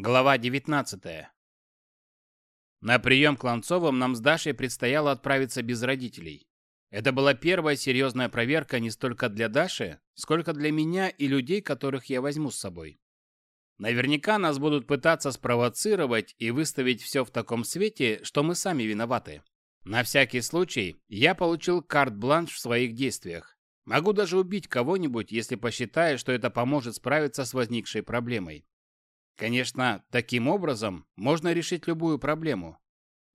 Глава 19. На прием к Ланцовым нам с Дашей предстояло отправиться без родителей. Это была первая серьезная проверка не столько для Даши, сколько для меня и людей, которых я возьму с собой. Наверняка нас будут пытаться спровоцировать и выставить все в таком свете, что мы сами виноваты. На всякий случай я получил карт-бланш в своих действиях. Могу даже убить кого-нибудь, если посчитаю, что это поможет справиться с возникшей проблемой. Конечно, таким образом можно решить любую проблему.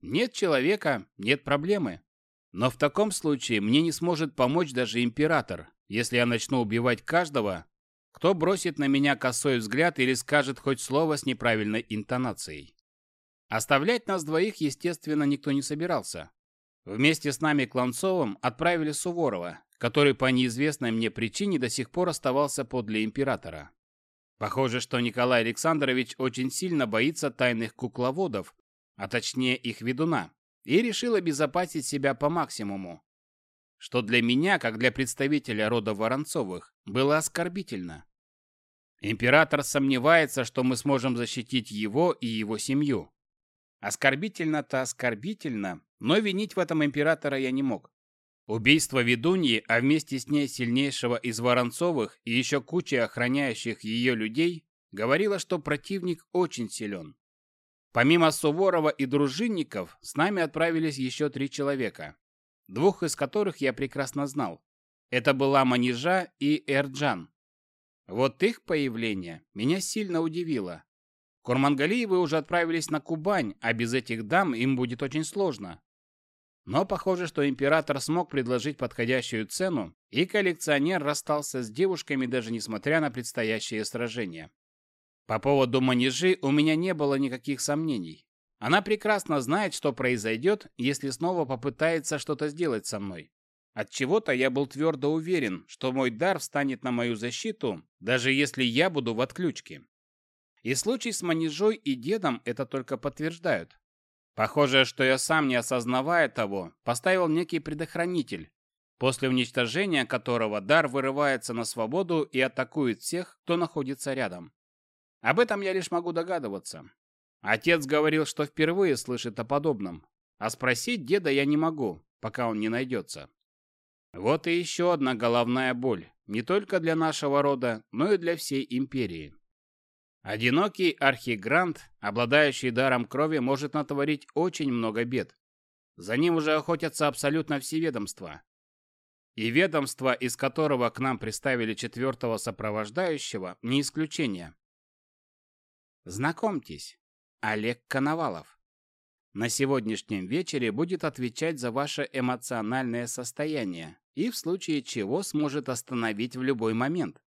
Нет человека, нет проблемы. Но в таком случае мне не сможет помочь даже император, если я начну убивать каждого, кто бросит на меня косой взгляд или скажет хоть слово с неправильной интонацией. Оставлять нас двоих, естественно, никто не собирался. Вместе с нами Кланцовым отправили Суворова, который по неизвестной мне причине до сих пор оставался подле императора. Похоже, что Николай Александрович очень сильно боится тайных кукловодов, а точнее их ведуна, и решил обезопасить себя по максимуму. Что для меня, как для представителя рода Воронцовых, было оскорбительно. Император сомневается, что мы сможем защитить его и его семью. Оскорбительно-то оскорбительно, но винить в этом императора я не мог. Убийство ведуньи, а вместе с ней сильнейшего из Воронцовых и еще куча охраняющих ее людей, говорило, что противник очень силен. Помимо Суворова и дружинников, с нами отправились еще три человека, двух из которых я прекрасно знал. Это была Манижа и Эрджан. Вот их появление меня сильно удивило. Курмангалиевы уже отправились на Кубань, а без этих дам им будет очень сложно. Но похоже, что император смог предложить подходящую цену, и коллекционер расстался с девушками даже несмотря на предстоящее сражение. По поводу манежи у меня не было никаких сомнений. Она прекрасно знает, что произойдет, если снова попытается что-то сделать со мной. От чего-то я был твердо уверен, что мой дар встанет на мою защиту, даже если я буду в отключке. И случай с манежой и дедом это только подтверждают. Похоже, что я сам, не осознавая того, поставил некий предохранитель, после уничтожения которого дар вырывается на свободу и атакует всех, кто находится рядом. Об этом я лишь могу догадываться. Отец говорил, что впервые слышит о подобном, а спросить деда я не могу, пока он не найдется. Вот и еще одна головная боль, не только для нашего рода, но и для всей империи. Одинокий архигрант, обладающий даром крови, может натворить очень много бед. За ним уже охотятся абсолютно все ведомства. И ведомство, из которого к нам приставили четвертого сопровождающего, не исключение. Знакомьтесь, Олег Коновалов. На сегодняшнем вечере будет отвечать за ваше эмоциональное состояние и в случае чего сможет остановить в любой момент.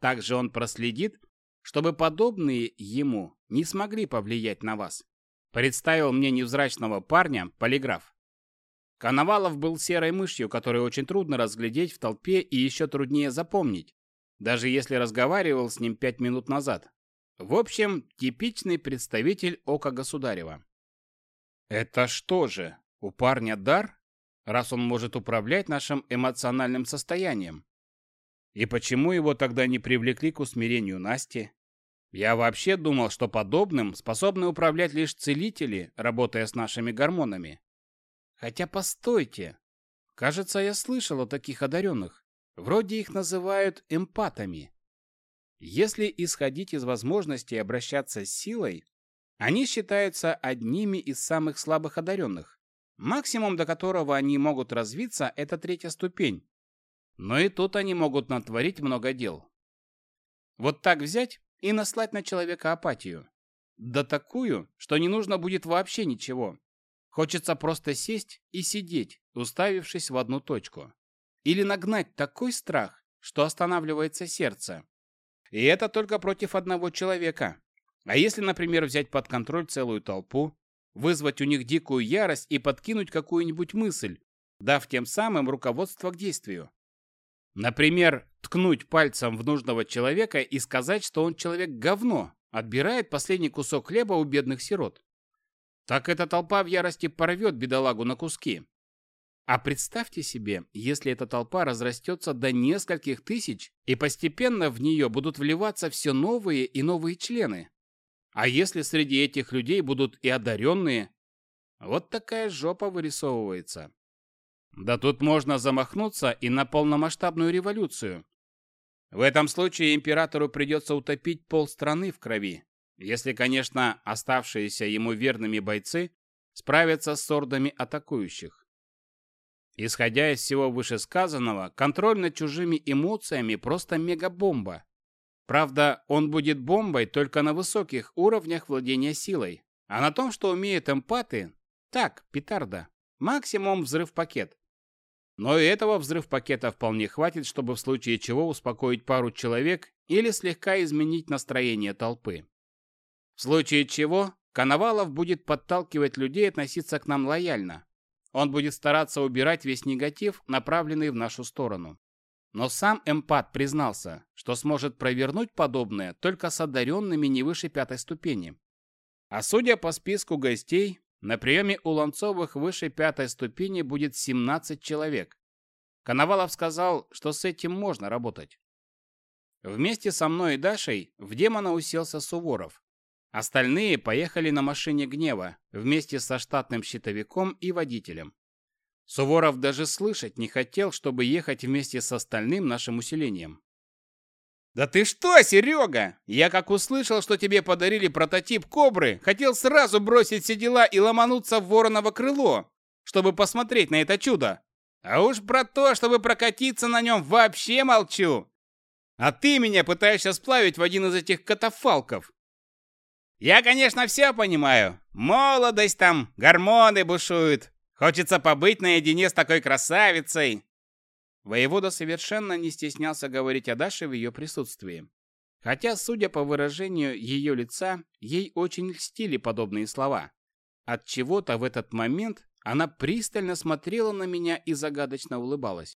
Также он проследит, чтобы подобные ему не смогли повлиять на вас. Представил мне невзрачного парня полиграф. Коновалов был серой мышью, которую очень трудно разглядеть в толпе и еще труднее запомнить, даже если разговаривал с ним пять минут назад. В общем, типичный представитель ока государева. Это что же, у парня дар, раз он может управлять нашим эмоциональным состоянием? И почему его тогда не привлекли к усмирению Насти? Я вообще думал, что подобным способны управлять лишь целители, работая с нашими гормонами. Хотя постойте. Кажется, я слышал о таких одаренных. Вроде их называют эмпатами. Если исходить из возможности обращаться с силой, они считаются одними из самых слабых одаренных. Максимум, до которого они могут развиться, это третья ступень, но и тут они могут натворить много дел. Вот так взять и наслать на человека апатию. Да такую, что не нужно будет вообще ничего. Хочется просто сесть и сидеть, уставившись в одну точку. Или нагнать такой страх, что останавливается сердце. И это только против одного человека. А если, например, взять под контроль целую толпу, вызвать у них дикую ярость и подкинуть какую-нибудь мысль, дав тем самым руководство к действию? Например, ткнуть пальцем в нужного человека и сказать, что он человек говно, отбирает последний кусок хлеба у бедных сирот. Так эта толпа в ярости порвет бедолагу на куски. А представьте себе, если эта толпа разрастется до нескольких тысяч, и постепенно в нее будут вливаться все новые и новые члены. А если среди этих людей будут и одаренные? Вот такая жопа вырисовывается. Да тут можно замахнуться и на полномасштабную революцию. В этом случае императору придется утопить полстраны в крови, если, конечно, оставшиеся ему верными бойцы справятся с ордами атакующих. Исходя из всего вышесказанного, контроль над чужими эмоциями просто мегабомба. Правда, он будет бомбой только на высоких уровнях владения силой. А на том, что умеют эмпаты, так, петарда. Максимум взрыв-пакет. Но и этого взрыв-пакета вполне хватит, чтобы в случае чего успокоить пару человек или слегка изменить настроение толпы. В случае чего, Коновалов будет подталкивать людей относиться к нам лояльно. Он будет стараться убирать весь негатив, направленный в нашу сторону. Но сам эмпат признался, что сможет провернуть подобное только с одаренными не выше пятой ступени. А судя по списку гостей, на приеме у Ланцовых выше пятой ступени будет 17 человек. Коновалов сказал, что с этим можно работать. Вместе со мной и Дашей в демона уселся Суворов. Остальные поехали на машине гнева вместе со штатным щитовиком и водителем. Суворов даже слышать не хотел, чтобы ехать вместе с остальным нашим усилением. «Да ты что, Серега? Я как услышал, что тебе подарили прототип Кобры, хотел сразу бросить все дела и ломануться в Вороново крыло, чтобы посмотреть на это чудо. А уж про то, чтобы прокатиться на нем, вообще молчу. А ты меня пытаешься сплавить в один из этих катафалков. Я, конечно, все понимаю. Молодость там, гормоны бушуют. Хочется побыть наедине с такой красавицей. Воевода совершенно не стеснялся говорить о Даше в ее присутствии. Хотя, судя по выражению ее лица, ей очень льстили подобные слова. От чего-то в этот момент она пристально смотрела на меня и загадочно улыбалась.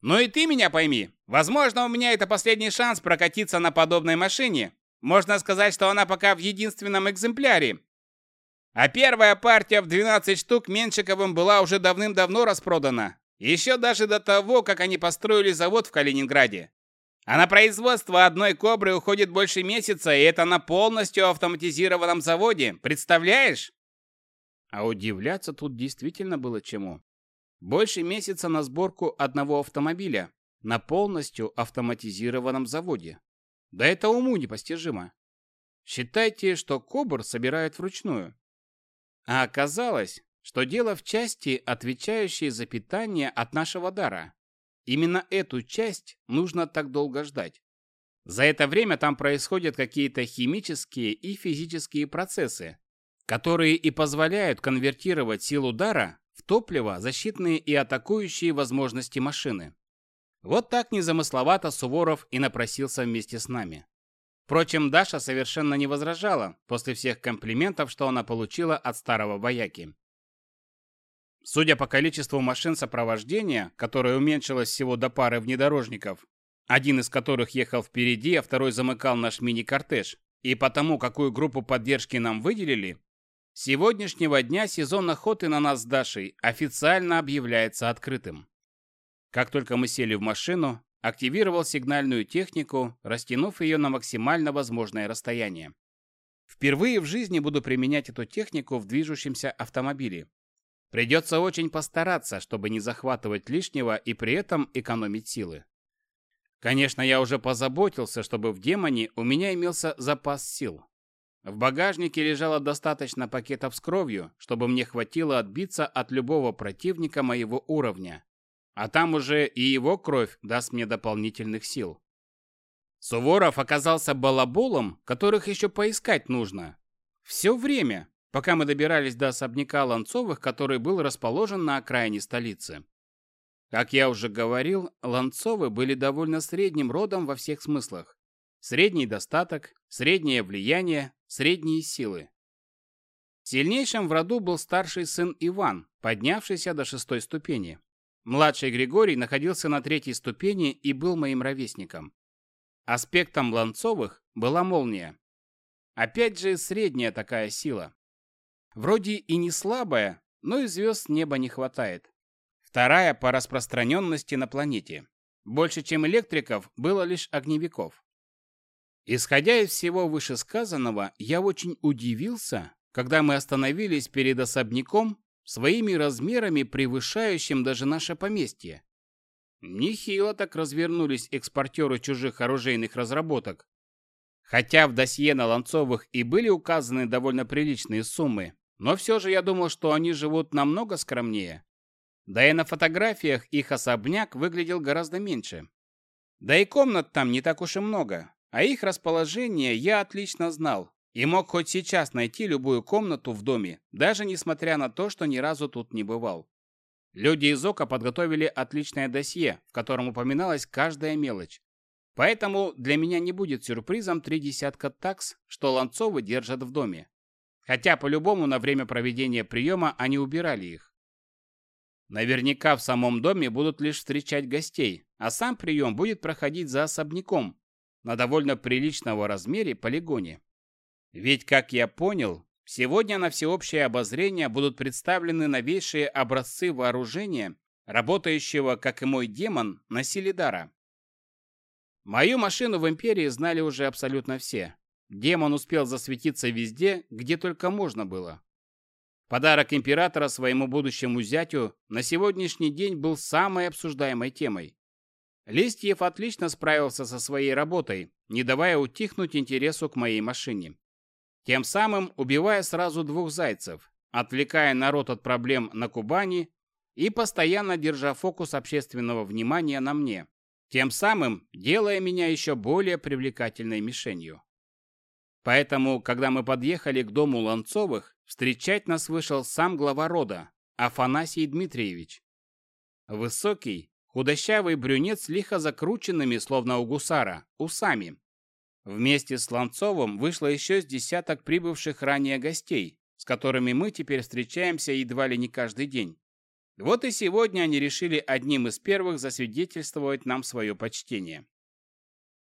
«Ну и ты меня пойми. Возможно, у меня это последний шанс прокатиться на подобной машине, можно сказать, что она пока в единственном экземпляре. А первая партия в 12 штук Меншиковым была уже давным-давно распродана. Еще даже до того, как они построили завод в Калининграде. А на производство одной «Кобры» уходит больше месяца, и это на полностью автоматизированном заводе. Представляешь? А удивляться тут действительно было чему. Больше месяца на сборку одного автомобиля на полностью автоматизированном заводе. Да это уму непостижимо. Считайте, что кобр собирают вручную. А оказалось, что дело в части, отвечающей за питание от нашего дара. Именно эту часть нужно так долго ждать. За это время там происходят какие-то химические и физические процессы, которые и позволяют конвертировать силу дара в топливо, защитные и атакующие возможности машины. Вот так незамысловато Суворов и напросился вместе с нами. Впрочем, Даша совершенно не возражала после всех комплиментов, что она получила от старого вояки. Судя по количеству машин сопровождения, которое уменьшилось всего до пары внедорожников, один из которых ехал впереди, а второй замыкал наш мини-кортеж, и потому, какую группу поддержки нам выделили, с сегодняшнего дня сезон охоты на нас с Дашей официально объявляется открытым. Как только мы сели в машину, активировал сигнальную технику, растянув ее на максимально возможное расстояние. Впервые в жизни буду применять эту технику в движущемся автомобиле. Придется очень постараться, чтобы не захватывать лишнего и при этом экономить силы. Конечно, я уже позаботился, чтобы в демоне у меня имелся запас сил. В багажнике лежало достаточно пакетов с кровью, чтобы мне хватило отбиться от любого противника моего уровня, а там уже и его кровь даст мне дополнительных сил. Суворов оказался балаболом, которых еще поискать нужно. Все время, пока мы добирались до особняка Ланцовых, который был расположен на окраине столицы. Как я уже говорил, Ланцовы были довольно средним родом во всех смыслах. Средний достаток, среднее влияние, средние силы. Сильнейшим в роду был старший сын Иван, поднявшийся до шестой ступени. Младший Григорий находился на третьей ступени и был моим ровесником. Аспектом Ланцовых была молния. Опять же, средняя такая сила. Вроде и не слабая, но и звезд неба не хватает. Вторая по распространенности на планете. Больше, чем электриков, было лишь огневиков. Исходя из всего вышесказанного, я очень удивился, когда мы остановились перед особняком, своими размерами превышающим даже наше поместье. Нехило так развернулись экспортеры чужих оружейных разработок. Хотя в досье на Ланцовых и были указаны довольно приличные суммы, но все же я думал, что они живут намного скромнее. Да и на фотографиях их особняк выглядел гораздо меньше. Да и комнат там не так уж и много, а их расположение я отлично знал и мог хоть сейчас найти любую комнату в доме, даже несмотря на то, что ни разу тут не бывал. Люди из ОКа подготовили отличное досье, в котором упоминалась каждая мелочь. Поэтому для меня не будет сюрпризом три десятка такс, что Ланцовы держат в доме. Хотя по-любому на время проведения приема они убирали их. Наверняка в самом доме будут лишь встречать гостей, а сам прием будет проходить за особняком, на довольно приличного размере полигоне. Ведь, как я понял, сегодня на всеобщее обозрение будут представлены новейшие образцы вооружения, работающего, как и мой демон, на Силидара. Мою машину в Империи знали уже абсолютно все. Демон успел засветиться везде, где только можно было. Подарок императора своему будущему зятю на сегодняшний день был самой обсуждаемой темой. Листьев отлично справился со своей работой, не давая утихнуть интересу к моей машине. Тем самым убивая сразу двух зайцев, отвлекая народ от проблем на Кубани и постоянно держа фокус общественного внимания на мне, тем самым делая меня еще более привлекательной мишенью. Поэтому, когда мы подъехали к дому Ланцовых, встречать нас вышел сам глава рода, Афанасий Дмитриевич. Высокий, худощавый брюнет с лихо закрученными, словно у гусара, усами. Вместе с Ланцовым вышло еще с десяток прибывших ранее гостей, с которыми мы теперь встречаемся едва ли не каждый день. Вот и сегодня они решили одним из первых засвидетельствовать нам свое почтение.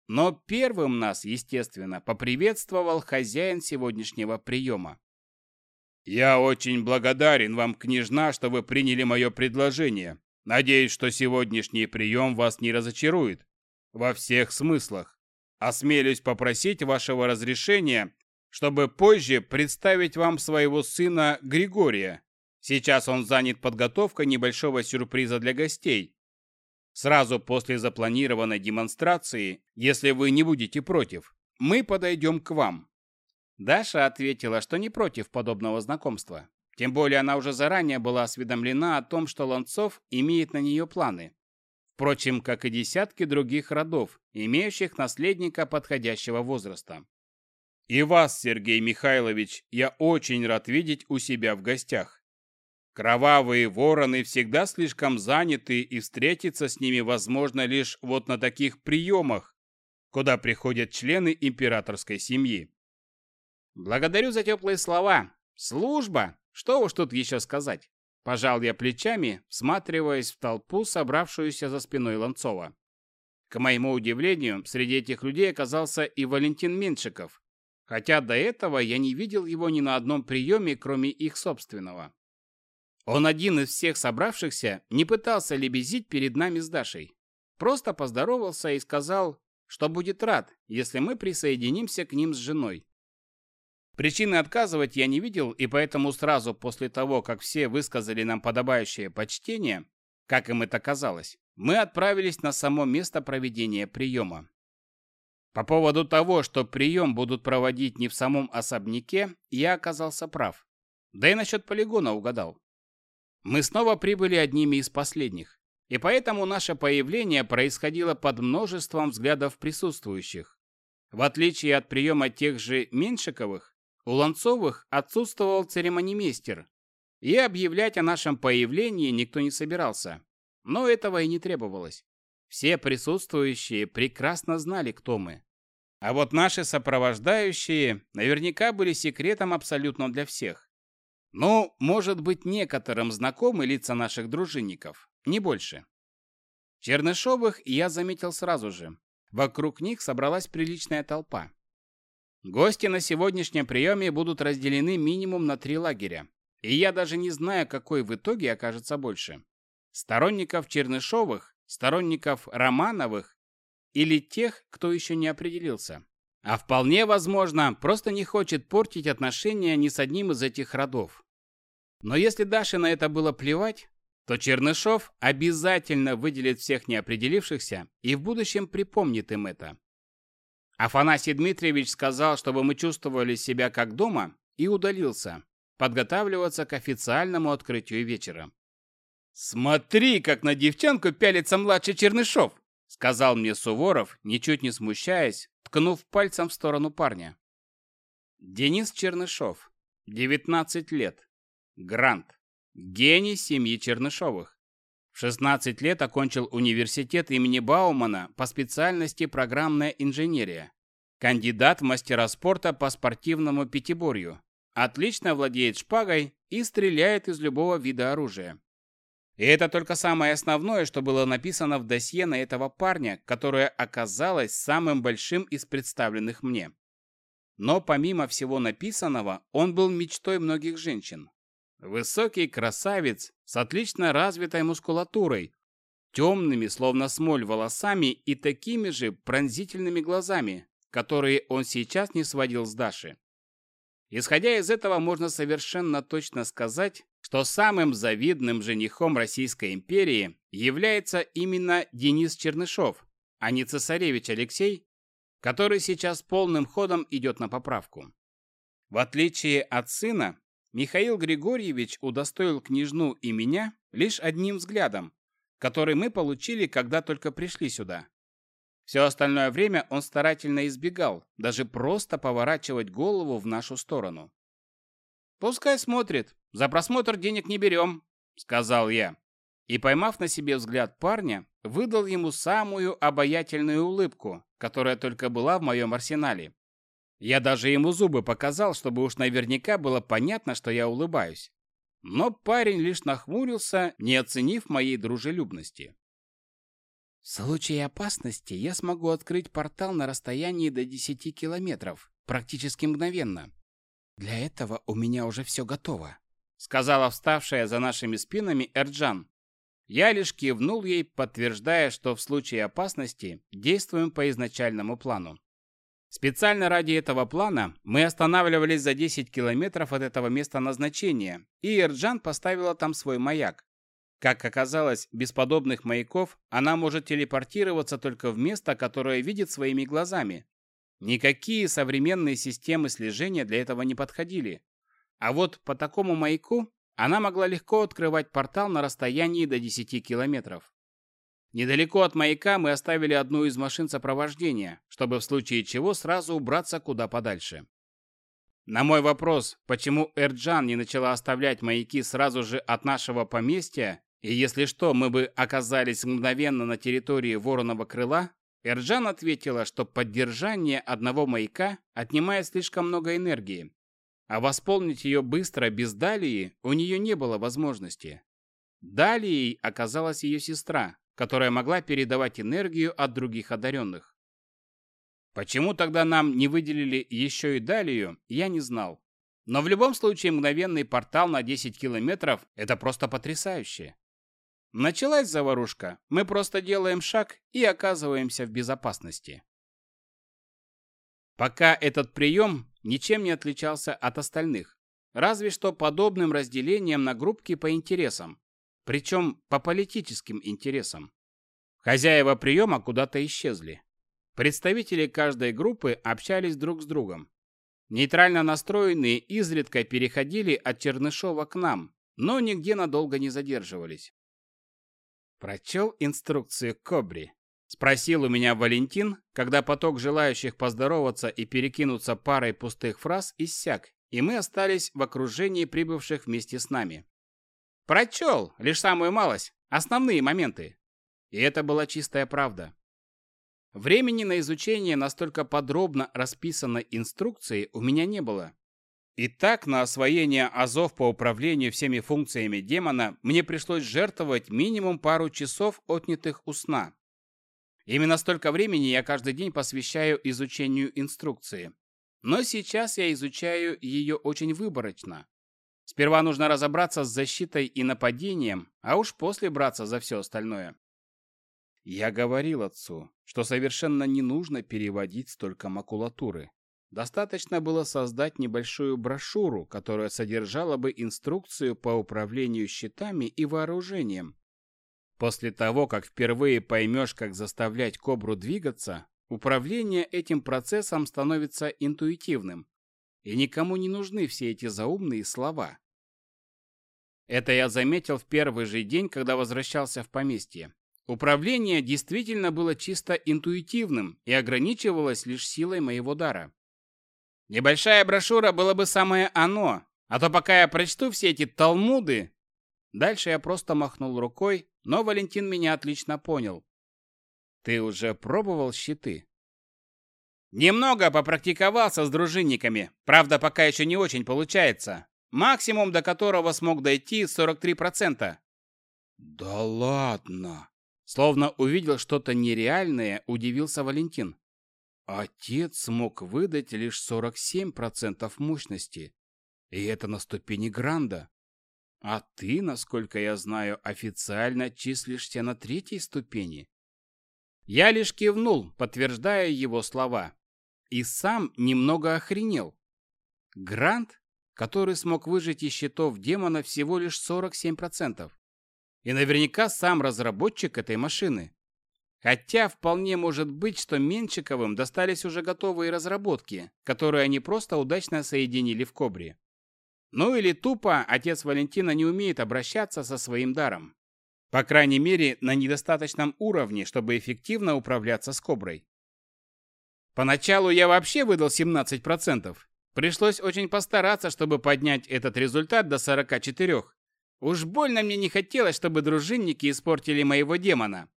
Но первым нас, естественно, поприветствовал хозяин сегодняшнего приема. «Я очень благодарен вам, княжна, что вы приняли мое предложение. Надеюсь, что сегодняшний прием вас не разочарует. Во всех смыслах. Осмелюсь попросить вашего разрешения, чтобы позже представить вам своего сына Григория. Сейчас он занят подготовкой небольшого сюрприза для гостей, Сразу после запланированной демонстрации, если вы не будете против, мы подойдем к вам». Даша ответила, что не против подобного знакомства. Тем более она уже заранее была осведомлена о том, что Ланцов имеет на нее планы. Впрочем, как и десятки других родов, имеющих наследника подходящего возраста. И вас, Сергей Михайлович, я очень рад видеть у себя в гостях. Кровавые вороны всегда слишком заняты, и встретиться с ними возможно лишь вот на таких приемах, куда приходят члены императорской семьи. Благодарю за теплые слова. Служба! Что уж тут еще сказать? Пожал я плечами, всматриваясь в толпу, собравшуюся за спиной Ланцова. К моему удивлению, среди этих людей оказался и Валентин Меншиков, хотя до этого я не видел его ни на одном приеме, кроме их собственного. Он один из всех собравшихся не пытался лебезить перед нами с Дашей. Просто поздоровался и сказал, что будет рад, если мы присоединимся к ним с женой. Причины отказывать я не видел, и поэтому сразу после того, как все высказали нам подобающее почтение, как им это казалось, мы отправились на само место проведения приема. По поводу того, что прием будут проводить не в самом особняке, я оказался прав. Да и насчет полигона угадал. Мы снова прибыли одними из последних, и поэтому наше появление происходило под множеством взглядов присутствующих. В отличие от приема тех же Меньшиковых, у Ланцовых отсутствовал церемонимейстер, и объявлять о нашем появлении никто не собирался. Но этого и не требовалось. Все присутствующие прекрасно знали, кто мы. А вот наши сопровождающие наверняка были секретом абсолютно для всех. Ну, может быть, некоторым знакомы лица наших дружинников, не больше. Чернышовых я заметил сразу же. Вокруг них собралась приличная толпа. Гости на сегодняшнем приеме будут разделены минимум на три лагеря. И я даже не знаю, какой в итоге окажется больше. Сторонников Чернышовых, сторонников Романовых или тех, кто еще не определился. А вполне возможно, просто не хочет портить отношения ни с одним из этих родов. Но если Даше на это было плевать, то Чернышов обязательно выделит всех неопределившихся и в будущем припомнит им это. Афанасий Дмитриевич сказал, чтобы мы чувствовали себя как дома, и удалился, подготавливаться к официальному открытию вечера. «Смотри, как на девчонку пялится младший Чернышов!» сказал мне Суворов, ничуть не смущаясь, ткнув пальцем в сторону парня. Денис Чернышов, 19 лет, грант, гений семьи Чернышовых. В 16 лет окончил университет имени Баумана по специальности программная инженерия. Кандидат в мастера спорта по спортивному пятиборью. Отлично владеет шпагой и стреляет из любого вида оружия. И это только самое основное, что было написано в досье на этого парня, которое оказалось самым большим из представленных мне. Но помимо всего написанного, он был мечтой многих женщин. Высокий красавец с отлично развитой мускулатурой, темными, словно смоль, волосами и такими же пронзительными глазами, которые он сейчас не сводил с Даши. Исходя из этого, можно совершенно точно сказать, что самым завидным женихом Российской империи является именно Денис Чернышов, а не цесаревич Алексей, который сейчас полным ходом идет на поправку. В отличие от сына, Михаил Григорьевич удостоил княжну и меня лишь одним взглядом, который мы получили, когда только пришли сюда. Все остальное время он старательно избегал, даже просто поворачивать голову в нашу сторону. «Пускай смотрит. За просмотр денег не берем», — сказал я. И, поймав на себе взгляд парня, выдал ему самую обаятельную улыбку, которая только была в моем арсенале. Я даже ему зубы показал, чтобы уж наверняка было понятно, что я улыбаюсь. Но парень лишь нахмурился, не оценив моей дружелюбности. В случае опасности я смогу открыть портал на расстоянии до 10 километров, практически мгновенно. Для этого у меня уже все готово, сказала вставшая за нашими спинами Эрджан. Я лишь кивнул ей, подтверждая, что в случае опасности действуем по изначальному плану. Специально ради этого плана мы останавливались за 10 километров от этого места назначения, и Эрджан поставила там свой маяк. Как оказалось, без подобных маяков она может телепортироваться только в место, которое видит своими глазами. Никакие современные системы слежения для этого не подходили. А вот по такому маяку она могла легко открывать портал на расстоянии до 10 километров. Недалеко от маяка мы оставили одну из машин сопровождения, чтобы в случае чего сразу убраться куда подальше. На мой вопрос, почему Эрджан не начала оставлять маяки сразу же от нашего поместья, и если что, мы бы оказались мгновенно на территории Вороного крыла, Эрджан ответила, что поддержание одного маяка отнимает слишком много энергии, а восполнить ее быстро без Далии у нее не было возможности. Далией оказалась ее сестра, которая могла передавать энергию от других одаренных. Почему тогда нам не выделили еще и Далию, я не знал. Но в любом случае мгновенный портал на 10 километров – это просто потрясающе. Началась заварушка, мы просто делаем шаг и оказываемся в безопасности. Пока этот прием ничем не отличался от остальных, разве что подобным разделением на группки по интересам, причем по политическим интересам. Хозяева приема куда-то исчезли. Представители каждой группы общались друг с другом. Нейтрально настроенные изредка переходили от Чернышова к нам, но нигде надолго не задерживались. «Прочел инструкцию Кобри?» — спросил у меня Валентин, когда поток желающих поздороваться и перекинуться парой пустых фраз иссяк, и мы остались в окружении прибывших вместе с нами. «Прочел, лишь самую малость, основные моменты». И это была чистая правда. Времени на изучение настолько подробно расписанной инструкции у меня не было, Итак, на освоение азов по управлению всеми функциями демона мне пришлось жертвовать минимум пару часов отнятых у сна. Именно столько времени я каждый день посвящаю изучению инструкции. Но сейчас я изучаю ее очень выборочно. Сперва нужно разобраться с защитой и нападением, а уж после браться за все остальное. Я говорил отцу, что совершенно не нужно переводить столько макулатуры. Достаточно было создать небольшую брошюру, которая содержала бы инструкцию по управлению щитами и вооружением. После того, как впервые поймешь, как заставлять кобру двигаться, управление этим процессом становится интуитивным, и никому не нужны все эти заумные слова. Это я заметил в первый же день, когда возвращался в поместье. Управление действительно было чисто интуитивным и ограничивалось лишь силой моего дара. Небольшая брошюра было бы самое оно, а то пока я прочту все эти талмуды... Дальше я просто махнул рукой, но Валентин меня отлично понял. Ты уже пробовал щиты? Немного попрактиковался с дружинниками, правда, пока еще не очень получается. Максимум, до которого смог дойти, 43%. Да ладно! Словно увидел что-то нереальное, удивился Валентин. Отец смог выдать лишь 47% мощности. И это на ступени Гранда. А ты, насколько я знаю, официально числишься на третьей ступени. Я лишь кивнул, подтверждая его слова. И сам немного охренел. Грант, который смог выжить из щитов демона всего лишь 47%. И наверняка сам разработчик этой машины. Хотя вполне может быть, что Менчиковым достались уже готовые разработки, которые они просто удачно соединили в Кобре. Ну или тупо отец Валентина не умеет обращаться со своим даром. По крайней мере, на недостаточном уровне, чтобы эффективно управляться с Коброй. Поначалу я вообще выдал 17%. Пришлось очень постараться, чтобы поднять этот результат до 44. Уж больно мне не хотелось, чтобы дружинники испортили моего демона.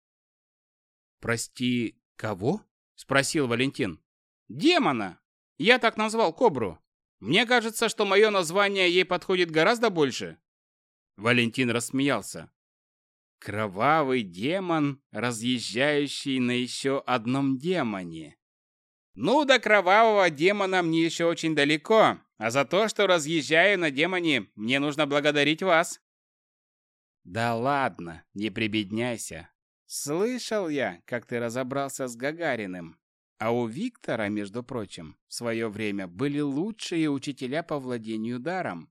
«Прости, кого?» – спросил Валентин. «Демона! Я так назвал кобру. Мне кажется, что мое название ей подходит гораздо больше». Валентин рассмеялся. «Кровавый демон, разъезжающий на еще одном демоне». «Ну, до кровавого демона мне еще очень далеко, а за то, что разъезжаю на демоне, мне нужно благодарить вас». «Да ладно, не прибедняйся. Слышал я, как ты разобрался с Гагариным. А у Виктора, между прочим, в свое время были лучшие учителя по владению даром.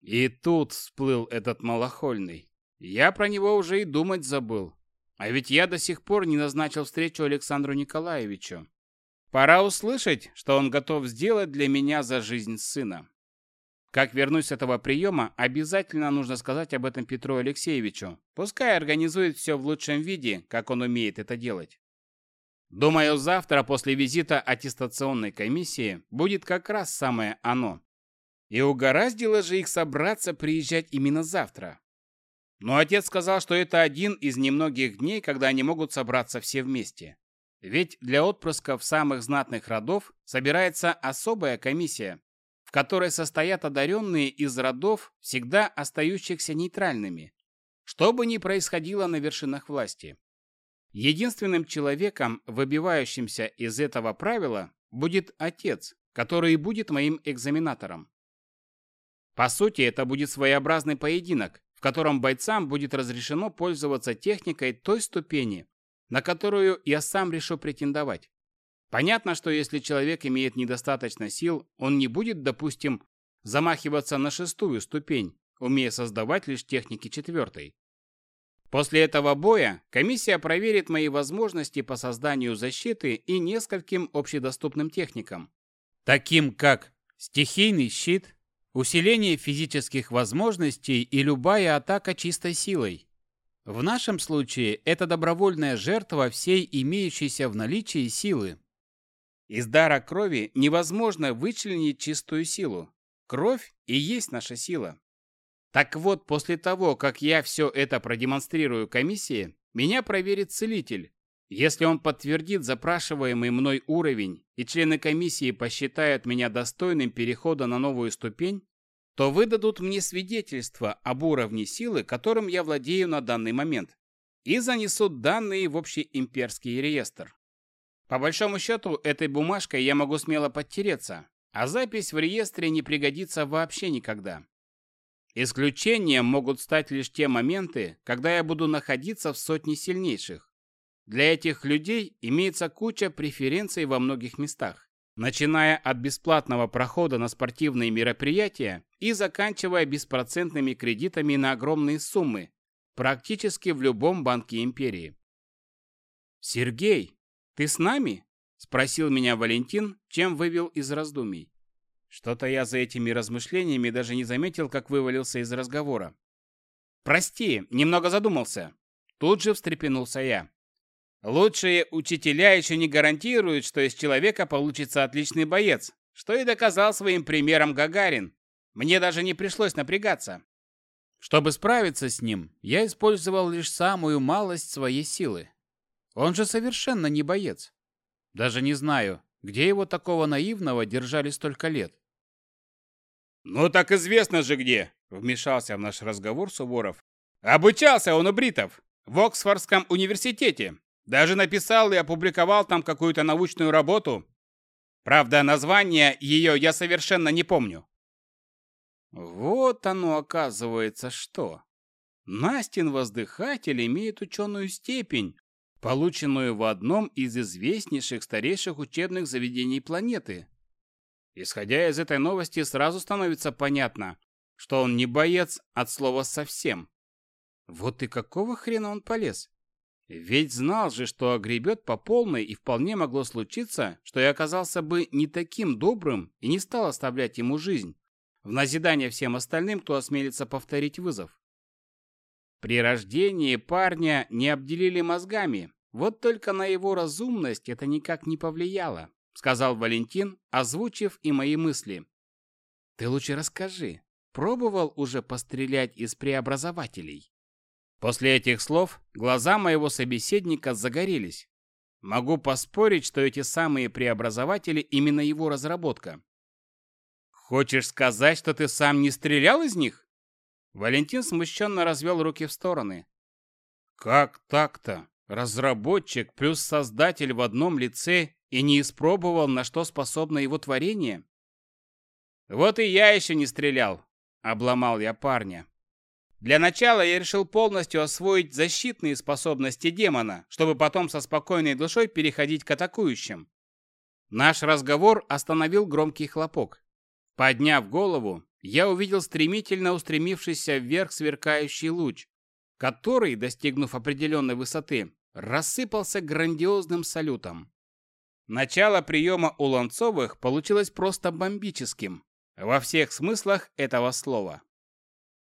И тут всплыл этот малохольный. Я про него уже и думать забыл. А ведь я до сих пор не назначил встречу Александру Николаевичу. Пора услышать, что он готов сделать для меня за жизнь сына. Как вернусь с этого приема, обязательно нужно сказать об этом Петру Алексеевичу. Пускай организует все в лучшем виде, как он умеет это делать. Думаю, завтра после визита аттестационной комиссии будет как раз самое оно. И угораздило же их собраться приезжать именно завтра. Но отец сказал, что это один из немногих дней, когда они могут собраться все вместе. Ведь для отпрысков самых знатных родов собирается особая комиссия, в которой состоят одаренные из родов, всегда остающихся нейтральными, что бы ни происходило на вершинах власти. Единственным человеком, выбивающимся из этого правила, будет отец, который будет моим экзаменатором. По сути, это будет своеобразный поединок, в котором бойцам будет разрешено пользоваться техникой той ступени, на которую я сам решу претендовать. Понятно, что если человек имеет недостаточно сил, он не будет, допустим, замахиваться на шестую ступень, умея создавать лишь техники четвертой. После этого боя комиссия проверит мои возможности по созданию защиты и нескольким общедоступным техникам, таким как стихийный щит, усиление физических возможностей и любая атака чистой силой. В нашем случае это добровольная жертва всей имеющейся в наличии силы, из дара крови невозможно вычленить чистую силу. Кровь и есть наша сила. Так вот, после того, как я все это продемонстрирую комиссии, меня проверит целитель. Если он подтвердит запрашиваемый мной уровень, и члены комиссии посчитают меня достойным перехода на новую ступень, то выдадут мне свидетельство об уровне силы, которым я владею на данный момент, и занесут данные в общий имперский реестр. По большому счету, этой бумажкой я могу смело подтереться, а запись в реестре не пригодится вообще никогда. Исключением могут стать лишь те моменты, когда я буду находиться в сотне сильнейших. Для этих людей имеется куча преференций во многих местах, начиная от бесплатного прохода на спортивные мероприятия и заканчивая беспроцентными кредитами на огромные суммы, практически в любом банке империи. «Сергей, ты с нами?» – спросил меня Валентин, чем вывел из раздумий. Что-то я за этими размышлениями даже не заметил, как вывалился из разговора. «Прости, немного задумался». Тут же встрепенулся я. Лучшие учителя еще не гарантируют, что из человека получится отличный боец, что и доказал своим примером Гагарин. Мне даже не пришлось напрягаться. Чтобы справиться с ним, я использовал лишь самую малость своей силы. Он же совершенно не боец. Даже не знаю, где его такого наивного держали столько лет. «Ну так известно же где!» — вмешался в наш разговор Суворов. «Обучался он у бритов в Оксфордском университете. Даже написал и опубликовал там какую-то научную работу. Правда, название ее я совершенно не помню». Вот оно оказывается что. Настин воздыхатель имеет ученую степень, полученную в одном из известнейших старейших учебных заведений планеты. Исходя из этой новости, сразу становится понятно, что он не боец от слова совсем. Вот и какого хрена он полез? Ведь знал же, что огребет по полной, и вполне могло случиться, что я оказался бы не таким добрым и не стал оставлять ему жизнь, в назидание всем остальным, кто осмелится повторить вызов. При рождении парня не обделили мозгами, вот только на его разумность это никак не повлияло. — сказал Валентин, озвучив и мои мысли. «Ты лучше расскажи, пробовал уже пострелять из преобразователей?» После этих слов глаза моего собеседника загорелись. Могу поспорить, что эти самые преобразователи именно его разработка. «Хочешь сказать, что ты сам не стрелял из них?» Валентин смущенно развел руки в стороны. «Как так-то? Разработчик плюс создатель в одном лице и не испробовал, на что способно его творение? Вот и я еще не стрелял, обломал я парня. Для начала я решил полностью освоить защитные способности демона, чтобы потом со спокойной душой переходить к атакующим. Наш разговор остановил громкий хлопок. Подняв голову, я увидел стремительно устремившийся вверх сверкающий луч, который, достигнув определенной высоты, рассыпался грандиозным салютом. Начало приема у Ланцовых получилось просто бомбическим, во всех смыслах этого слова.